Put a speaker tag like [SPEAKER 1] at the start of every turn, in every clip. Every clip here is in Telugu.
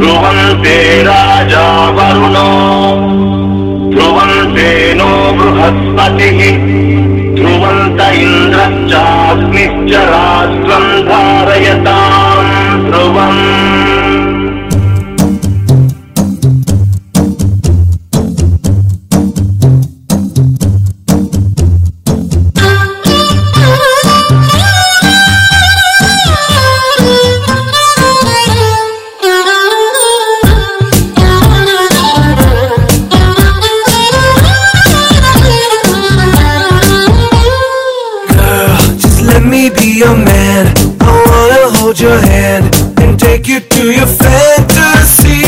[SPEAKER 1] ध्रुवन्ते राजा वरुणो ध्रुवन्ते नो बृहस्पतिः ध्रुवन्त इन्द्रश्चाग्निश्च राष्ट्रम्
[SPEAKER 2] me be your man. I wanna hold your hand and take you to your fantasy.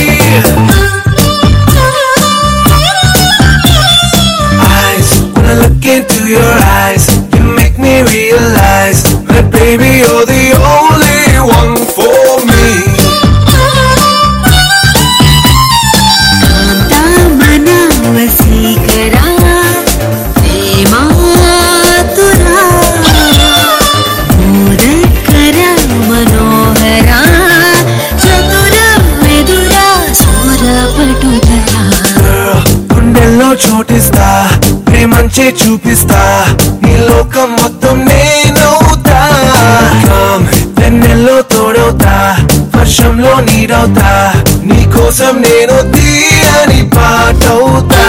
[SPEAKER 2] Eyes, when I look into your eyes, you make me realize that baby you're the only ప్రేమంచే చూపిస్తా. నీ లోకం మొత్తం నేనవుతా Come, వెన్నెల్లో తోడవుతా. వర్షంలో నీడవుతా నీ కోసం నేను తీయని పాటవుతా.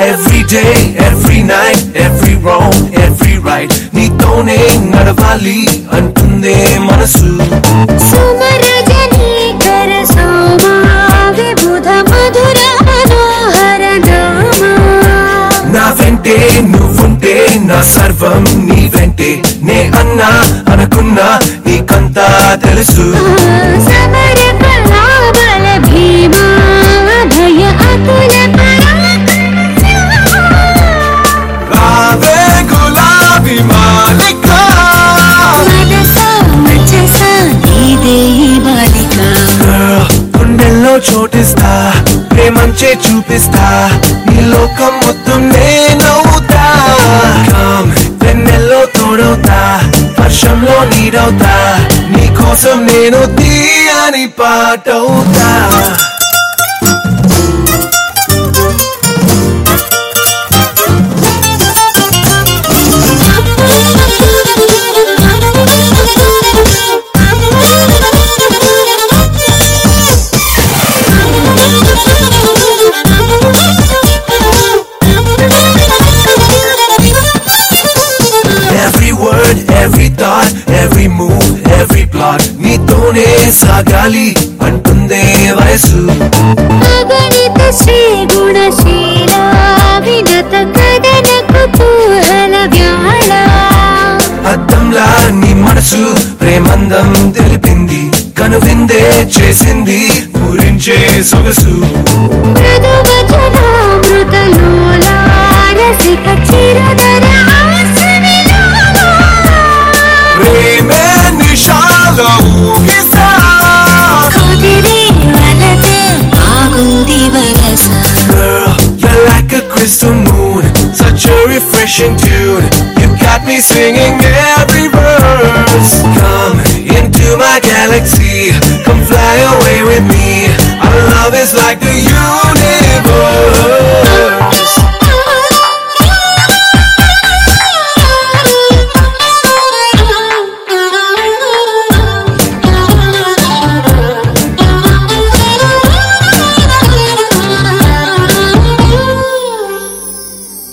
[SPEAKER 2] Every day, every night, every wrong, every right. నీతోనే నడవాలి అంటుందే మనసు.
[SPEAKER 3] సుమరజనీకర సోమా విబుధ మధుర మనోహర
[SPEAKER 2] నా వెంటే నువ్వుంటే నా సర్వం నీ వెంటే. నే అన్నా అనుకున్నా నీకంతా తెలుసు.
[SPEAKER 3] సమర
[SPEAKER 2] చోటిస్తా ప్రేమంచే చూపిస్తా నీ లోకం మొత్తం నేనవుతా. Come, వెన్నెల్లో తోడవుతా వర్షంలో నీడవుతా నీ కోసం నేను తీయని పాటవుతా. Thought, every move, every plot నీతోనే సాగాలి అంటుందే వయసు.
[SPEAKER 3] అగణిత శ్రీ గుణశీల వినత కదన కుతూహల వ్యాళ.
[SPEAKER 2] అద్దంలా నీ మనసు ప్రేమందం తెలిపింది కనువిందే చేసింది పూరించే సొగసు.
[SPEAKER 3] మృదువచనామృతలోల
[SPEAKER 2] a crystal moon, such a refreshing tune. You got me singing every verse. Come into my galaxy, come fly away with me. Our love is like the universe.